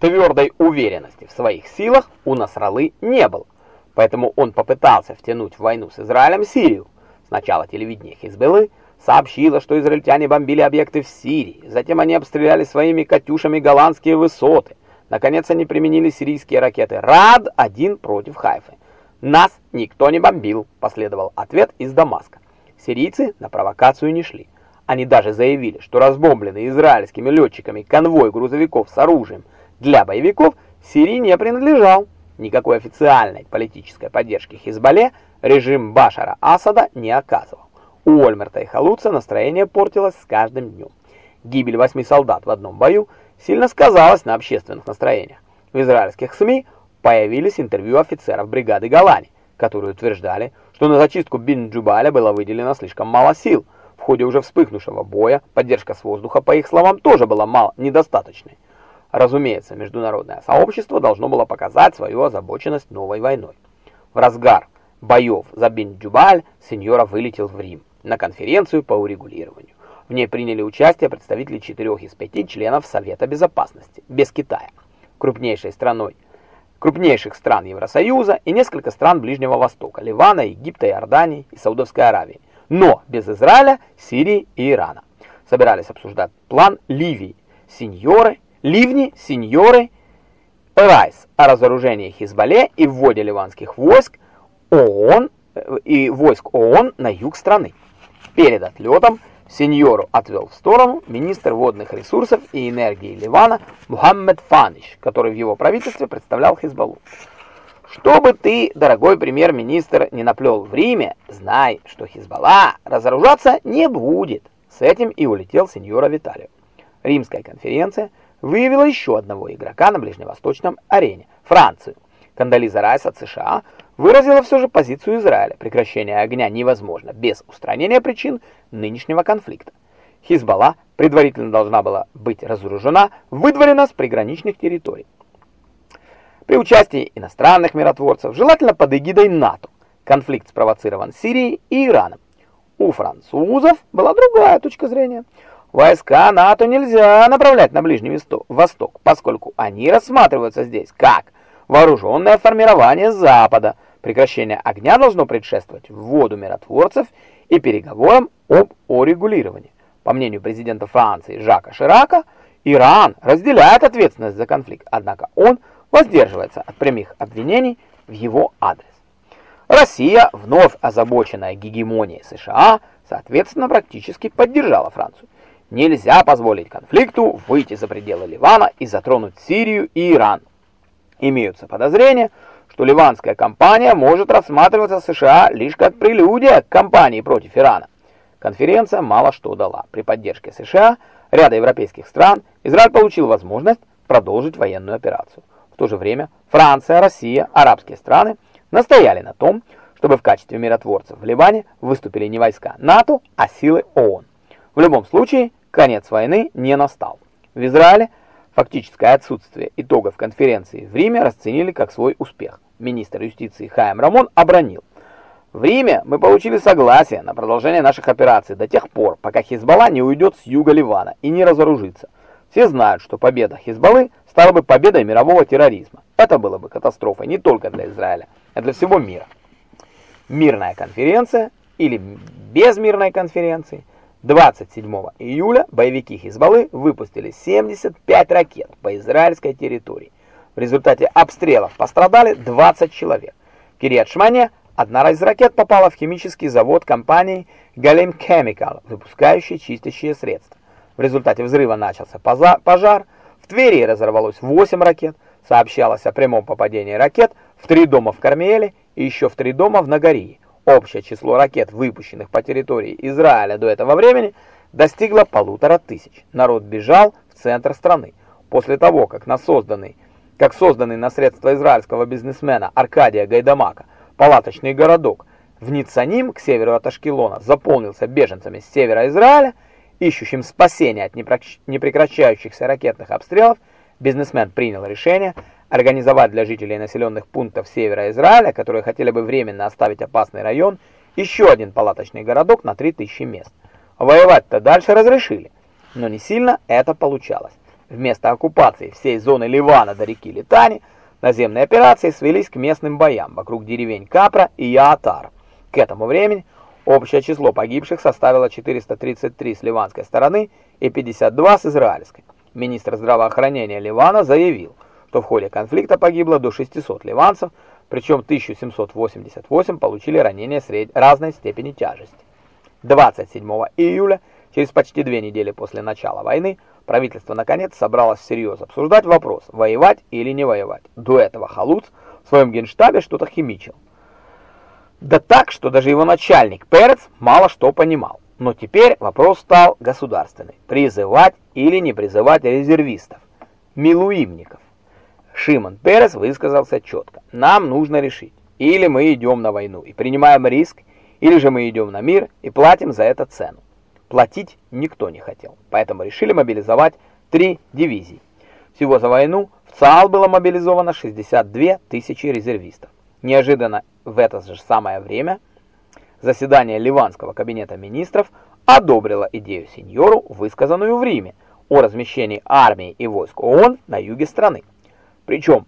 Твердой уверенности в своих силах у Насралы не было, поэтому он попытался втянуть в войну с Израилем Сирию. Сначала телевидение Хизбеллы сообщило, что израильтяне бомбили объекты в Сирии, затем они обстреляли своими «катюшами» голландские высоты. Наконец они применили сирийские ракеты РАД-1 против Хайфы. «Нас никто не бомбил», – последовал ответ из Дамаска. Сирийцы на провокацию не шли. Они даже заявили, что разбомбленный израильскими летчиками конвой грузовиков с оружием для боевиков Сирии не принадлежал. Никакой официальной политической поддержки Хизбалле режим Башара Асада не оказывал. У Ольмерта и Халуца настроение портилось с каждым днем. Гибель восьми солдат в одном бою сильно сказалась на общественных настроениях. В израильских СМИ появились интервью офицеров бригады Галани, которые утверждали, что на зачистку Бин-Джубаля было выделено слишком мало сил. В ходе уже вспыхнувшего боя поддержка с воздуха, по их словам, тоже была мало недостаточной. Разумеется, международное сообщество должно было показать свою озабоченность новой войной. В разгар боев за Бин-Джубаль сеньора вылетел в Рим на конференцию по урегулированию. В ней приняли участие представители четырех из пяти членов Совета Безопасности, без Китая, крупнейшей страной, крупнейших стран Евросоюза и несколько стран Ближнего Востока, Ливана, Египта, Иордании и Саудовской Аравии, но без Израиля, Сирии и Ирана. Собирались обсуждать план Ливии, сеньоры, ливни, сеньоры, Райс о разоружении Хизбалле и вводе ливанских войск ООН э, и войск ООН на юг страны. Перед отлетом сеньору отвел в сторону министр водных ресурсов и энергии Ливана Мухаммед Фаниш, который в его правительстве представлял Хизбаллу. Чтобы ты, дорогой премьер-министр, не наплел в Риме, знай, что Хизбалла разоружаться не будет. С этим и улетел сеньора Виталио. Римская конференция выявила еще одного игрока на ближневосточном арене – Францию. Кандализа Райс от США выразила все же позицию Израиля. Прекращение огня невозможно без устранения причин нынешнего конфликта. Хизбалла предварительно должна была быть разоружена, выдворена с приграничных территорий. При участии иностранных миротворцев, желательно под эгидой НАТО, конфликт спровоцирован Сирией и Ираном. У французов была другая точка зрения. Войска НАТО нельзя направлять на Ближний Восток, поскольку они рассматриваются здесь как вооруженное формирование Запада. Прекращение огня должно предшествовать вводу миротворцев и переговорам об урегулировании. По мнению президента Франции Жака Ширака, Иран разделяет ответственность за конфликт, однако он воздерживается от прямых обвинений в его адрес. Россия, вновь озабоченная гегемонией США, соответственно, практически поддержала Францию. Нельзя позволить конфликту выйти за пределы Ливана и затронуть Сирию и Иран. Имеются подозрения, что ливанская кампания может рассматриваться США лишь как прелюдия к кампании против Ирана. Конференция мало что дала. При поддержке США, ряда европейских стран, Израиль получил возможность продолжить военную операцию. В то же время Франция, Россия, арабские страны настояли на том, чтобы в качестве миротворцев в Ливане выступили не войска НАТО, а силы ООН. В любом случае, конец войны не настал. В Израиле Фактическое отсутствие итогов конференции в Риме расценили как свой успех. Министр юстиции Хаим Рамон обронил. В Риме мы получили согласие на продолжение наших операций до тех пор, пока Хизбалла не уйдет с юга Ливана и не разоружится. Все знают, что победа Хизбаллы стала бы победой мирового терроризма. Это было бы катастрофой не только для Израиля, а для всего мира. Мирная конференция или безмирная конференция – 27 июля боевики Хизбаллы выпустили 75 ракет по израильской территории. В результате обстрелов пострадали 20 человек. В Кириат-Шмане одна из ракет попала в химический завод компании Galim Chemical, выпускающий чистящие средства. В результате взрыва начался пожар. В Твери разорвалось 8 ракет. Сообщалось о прямом попадении ракет в три дома в Кармиэле и еще в три дома в Нагарии. Общее число ракет, выпущенных по территории Израиля до этого времени, достигло полутора тысяч. Народ бежал в центр страны. После того, как, на созданный, как созданный на средства израильского бизнесмена Аркадия Гайдамака палаточный городок в Ницаним к северу от Ашкелона заполнился беженцами с севера Израиля, ищущим спасения от непрекращающихся ракетных обстрелов, бизнесмен принял решение организовать для жителей населенных пунктов севера Израиля, которые хотели бы временно оставить опасный район, еще один палаточный городок на 3000 мест. Воевать-то дальше разрешили, но не сильно это получалось. Вместо оккупации всей зоны Ливана до реки Литани, наземные операции свелись к местным боям вокруг деревень Капра и Яатар. К этому времени общее число погибших составило 433 с ливанской стороны и 52 с израильской. Министр здравоохранения Ливана заявил, что в ходе конфликта погибло до 600 ливанцев, причем 1788 получили ранения сред... разной степени тяжести. 27 июля, через почти две недели после начала войны, правительство наконец собралось всерьез обсуждать вопрос, воевать или не воевать. До этого Халуц в своем генштабе что-то химичил. Да так, что даже его начальник Перец мало что понимал. Но теперь вопрос стал государственный. Призывать или не призывать резервистов, милуимников. Шимон Перес высказался четко. Нам нужно решить, или мы идем на войну и принимаем риск, или же мы идем на мир и платим за это цену. Платить никто не хотел, поэтому решили мобилизовать три дивизии. Всего за войну в ЦААЛ было мобилизовано 62 тысячи резервистов. Неожиданно в это же самое время заседание Ливанского кабинета министров одобрило идею сеньору, высказанную в Риме, о размещении армии и войск ООН на юге страны. Причем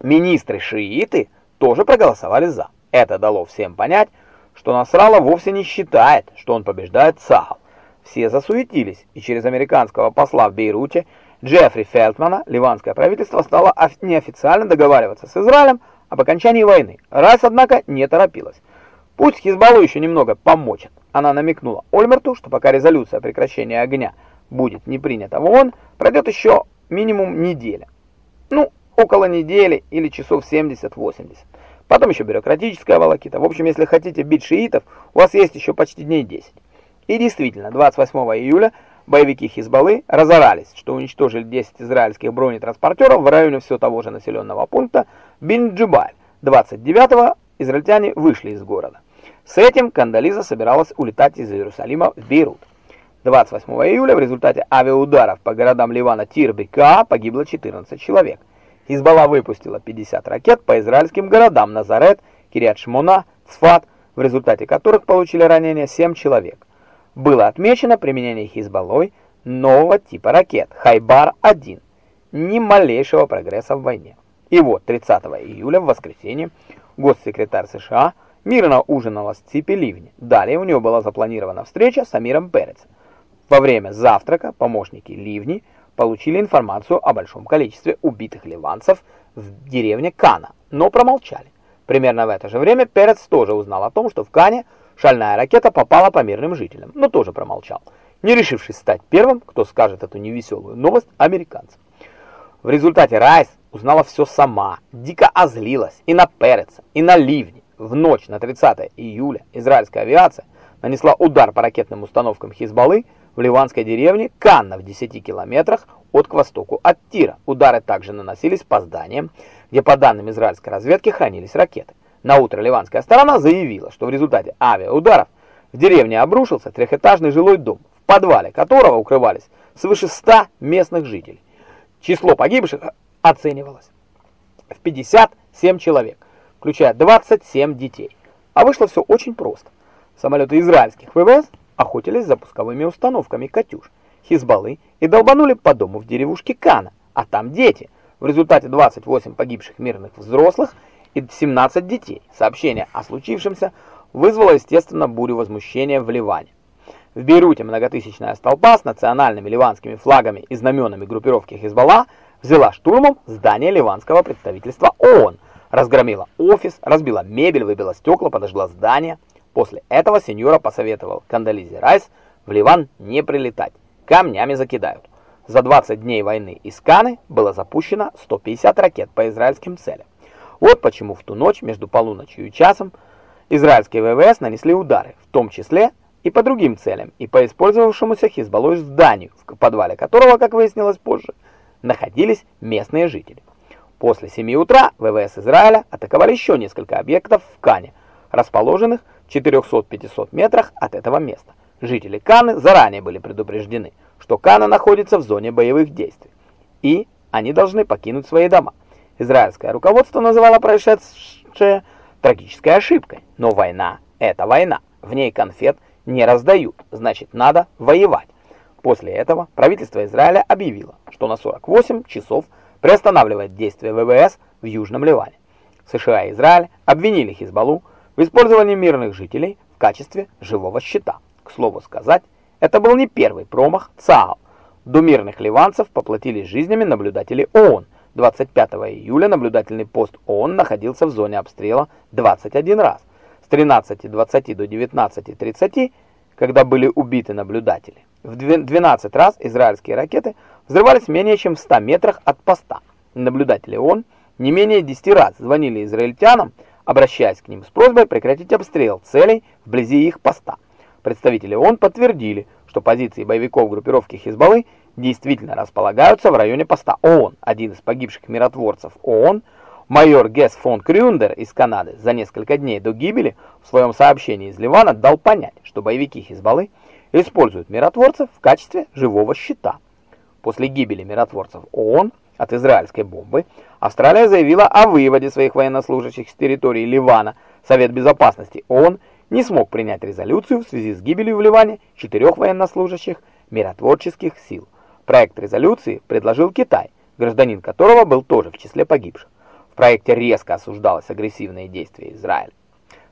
министры-шииты тоже проголосовали «за». Это дало всем понять, что Насралла вовсе не считает, что он побеждает ЦААЛ. Все засуетились, и через американского посла в Бейруте Джеффри Фелтмана ливанское правительство стало неофициально договариваться с Израилем об окончании войны. Раз, однако, не торопилась. Пусть Хизбаллу еще немного помочит. Она намекнула Ольмерту, что пока резолюция о прекращении огня будет не принята в ООН, пройдет еще минимум неделя. Ну, около недели или часов 70-80. Потом еще бюрократическая волокита. В общем, если хотите бить шиитов, у вас есть еще почти дней 10. И действительно, 28 июля боевики Хизбаллы разорались, что уничтожили 10 израильских бронетранспортеров в районе все того же населенного пункта Бин-Джибаль. 29-го израильтяне вышли из города. С этим Кандализа собиралась улетать из Иерусалима в Бейрут. 28 июля в результате авиаударов по городам Ливана Тир-Бека погибло 14 человек. Хизбалла выпустила 50 ракет по израильским городам Назарет, Кириат-Шмона, Цфат, в результате которых получили ранения 7 человек. Было отмечено применение Хизбаллой нового типа ракет Хайбар-1. Ни малейшего прогресса в войне. И вот 30 июля в воскресенье госсекретарь США мирно ужинала с Ципи Ливни. Далее у него была запланирована встреча с Амиром Перецем. Во время завтрака помощники Ливни получили информацию о большом количестве убитых ливанцев в деревне Кана, но промолчали. Примерно в это же время Перец тоже узнал о том, что в Кане шальная ракета попала по мирным жителям, но тоже промолчал, не решившись стать первым, кто скажет эту невеселую новость американцам. В результате Райс узнала все сама, дико озлилась и на Переца, и на Ливни. В ночь на 30 июля израильская авиация нанесла удар по ракетным установкам Хизбаллы, в ливанской деревне Канна в 10 километрах от к востоку от Тира. Удары также наносились по зданиям, где по данным израильской разведки хранились ракеты. На утро ливанская сторона заявила, что в результате авиаударов в деревне обрушился трехэтажный жилой дом, в подвале которого укрывались свыше 100 местных жителей. Число погибших оценивалось в 57 человек, включая 27 детей. А вышло все очень просто. Самолеты израильских ВВС охотились за пусковыми установками «Катюш», «Хизбаллы» и долбанули по дому в деревушке Кана, а там дети. В результате 28 погибших мирных взрослых и 17 детей. Сообщение о случившемся вызвало, естественно, бурю возмущения в Ливане. В Бейруте многотысячная столпа с национальными ливанскими флагами и знаменами группировки Хизбалла взяла штурмом здание ливанского представительства ООН, разгромила офис, разбила мебель, выбила стекла, подожгла здание. После этого сеньора посоветовал Кандализе Райс в Ливан не прилетать, камнями закидают. За 20 дней войны из Каны было запущено 150 ракет по израильским целям. Вот почему в ту ночь между полуночью и часом израильские ВВС нанесли удары, в том числе и по другим целям, и по использовавшемуся Хизбаллой зданию, в подвале которого, как выяснилось позже, находились местные жители. После 7 утра ВВС Израиля атаковали еще несколько объектов в Кане, расположенных 400-500 метрах от этого места. Жители Каны заранее были предупреждены, что Кана находится в зоне боевых действий, и они должны покинуть свои дома. Израильское руководство называло происшедшее трагической ошибкой, но война – это война, в ней конфет не раздают, значит надо воевать. После этого правительство Израиля объявило, что на 48 часов приостанавливает действие ВВС в Южном Ливане. США и Израиль обвинили Хизбаллу в использовании мирных жителей в качестве живого щита. К слову сказать, это был не первый промах ЦАО. До мирных ливанцев поплатились жизнями наблюдатели ООН. 25 июля наблюдательный пост ООН находился в зоне обстрела 21 раз. С 13.20 до 19.30, когда были убиты наблюдатели. В 12 раз израильские ракеты взрывались менее чем в 100 метрах от поста. Наблюдатели ООН не менее 10 раз звонили израильтянам, обращаясь к ним с просьбой прекратить обстрел целей вблизи их поста. Представители ООН подтвердили, что позиции боевиков группировки Хизбаллы действительно располагаются в районе поста ООН. Один из погибших миротворцев ООН, майор Гесс фон Крюндер из Канады, за несколько дней до гибели в своем сообщении из Ливана дал понять, что боевики Хизбаллы используют миротворцев в качестве живого щита. После гибели миротворцев ООН от израильской бомбы, Австралия заявила о выводе своих военнослужащих с территории Ливана. Совет безопасности ООН не смог принять резолюцию в связи с гибелью в Ливане четырех военнослужащих миротворческих сил. Проект резолюции предложил Китай, гражданин которого был тоже в числе погибших. В проекте резко осуждалось агрессивные действия Израиля.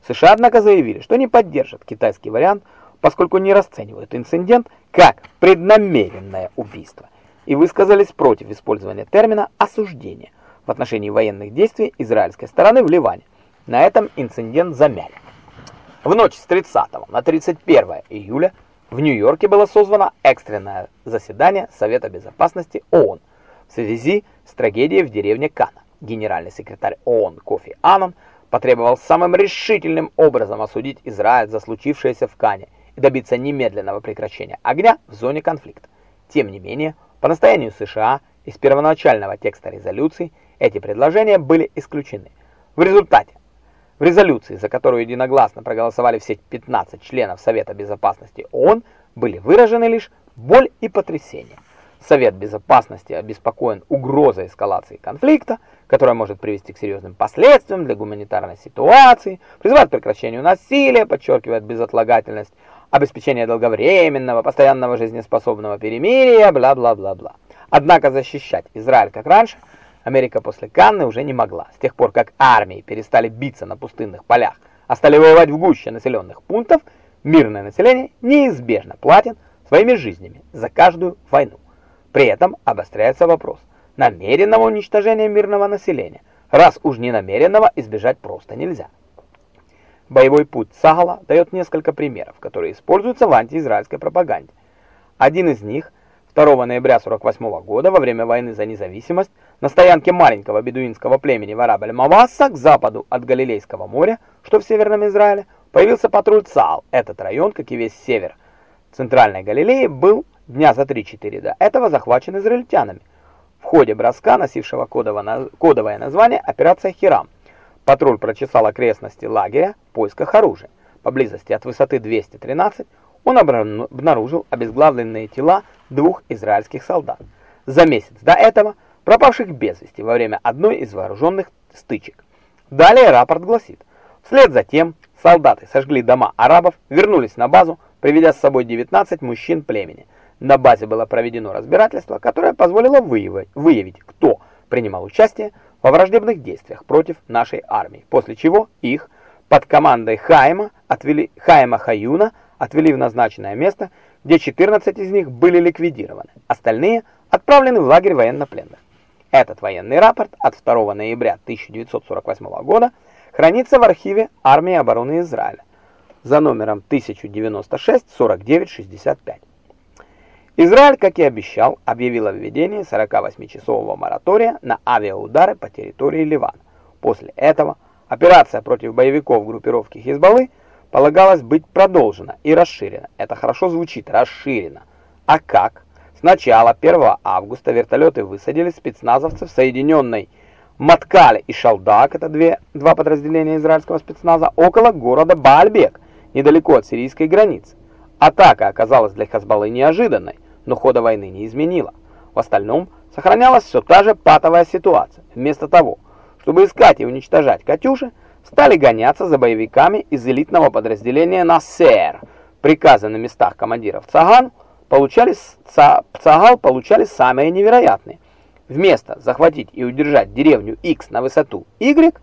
США, однако, заявили, что не поддержат китайский вариант, поскольку не расценивают инцидент как преднамеренное убийство – и высказались против использования термина «осуждение» в отношении военных действий израильской стороны в Ливане. На этом инцидент замяли. В ночь с 30 на 31 июля в Нью-Йорке было созвано экстренное заседание Совета Безопасности ООН в связи с трагедией в деревне Кана. Генеральный секретарь ООН Кофи Аннан потребовал самым решительным образом осудить Израиль за случившееся в Кане и добиться немедленного прекращения огня в зоне конфликта. Тем не менее, по настоянию США из первоначального текста резолюции эти предложения были исключены. В результате в резолюции, за которую единогласно проголосовали все 15 членов Совета Безопасности ООН, были выражены лишь боль и потрясение. Совет Безопасности обеспокоен угрозой эскалации конфликта, которая может привести к серьезным последствиям для гуманитарной ситуации, призывает к прекращению насилия, подчеркивает безотлагательность обеспечение долговременного, постоянного жизнеспособного перемирия, бла-бла-бла-бла. Однако защищать Израиль как раньше Америка после Канны уже не могла. С тех пор, как армии перестали биться на пустынных полях, а стали воевать в гуще населенных пунктов, мирное население неизбежно платит своими жизнями за каждую войну. При этом обостряется вопрос намеренного уничтожения мирного населения, раз уж не намеренного избежать просто нельзя. Боевой путь Сагала дает несколько примеров, которые используются в антиизраильской пропаганде. Один из них 2 ноября 48 года во время войны за независимость на стоянке маленького бедуинского племени Варабель-Мавасса к западу от Галилейского моря, что в северном Израиле, появился патруль ЦАЛ. Этот район, как и весь север Центральной Галилеи, был дня за 3-4 до этого захвачен израильтянами в ходе броска, носившего кодовое название «Операция Хирам». Патруль прочесал окрестности лагеря в поисках оружия. Поблизости от высоты 213 он обнаружил обезглавленные тела двух израильских солдат. За месяц до этого пропавших без вести во время одной из вооруженных стычек. Далее рапорт гласит, вслед за тем солдаты сожгли дома арабов, вернулись на базу, приведя с собой 19 мужчин племени. На базе было проведено разбирательство, которое позволило выявить, выявить кто принимал участие во враждебных действиях против нашей армии, после чего их под командой Хайма отвели Хайма Хаюна отвели в назначенное место, где 14 из них были ликвидированы, остальные отправлены в лагерь военнопленных. Этот военный рапорт от 2 ноября 1948 года хранится в архиве Армии обороны Израиля за номером 1096-49-65. Израиль, как и обещал, объявил о введении 48-часового моратория на авиаудары по территории Ливана. После этого операция против боевиков группировки Хизбаллы полагалось быть продолжена и расширена. Это хорошо звучит, расширена. А как? Сначала 1 августа вертолеты высадили спецназовцев соединенной Маткале и Шалдак, это две, два подразделения израильского спецназа, около города Баальбек, недалеко от сирийской границы. Атака оказалась для Хизбаллы неожиданной, но хода войны не изменила. В остальном сохранялась все та же патовая ситуация. Вместо того, чтобы искать и уничтожать «Катюши», стали гоняться за боевиками из элитного подразделения «Нассер». Приказы на местах командиров Цаган получали, Цагал получали самые невероятные. Вместо захватить и удержать деревню X на высоту Y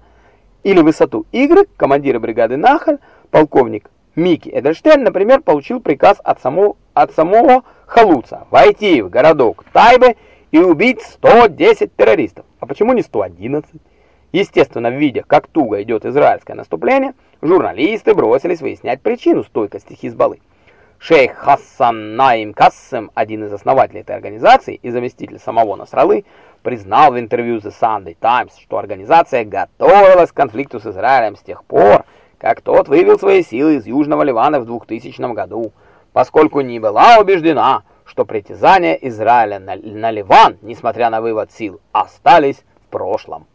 или высоту Y, командир бригады Нахаль, полковник Микки Эдельштейн, например, получил приказ от самого, от самого Халуца войти в городок Тайбе и убить 110 террористов. А почему не 111? Естественно, видя, как туго идет израильское наступление, журналисты бросились выяснять причину стойкости Хизбаллы. Шейх Хассан Наим Кассем, один из основателей этой организации и заместитель самого Насралы, признал в интервью The Sunday Times, что организация готовилась к конфликту с Израилем с тех пор, как тот вывел свои силы из Южного Ливана в 2000 году, поскольку не была убеждена, что притязания Израиля на, на Ливан, несмотря на вывод сил, остались в прошлом.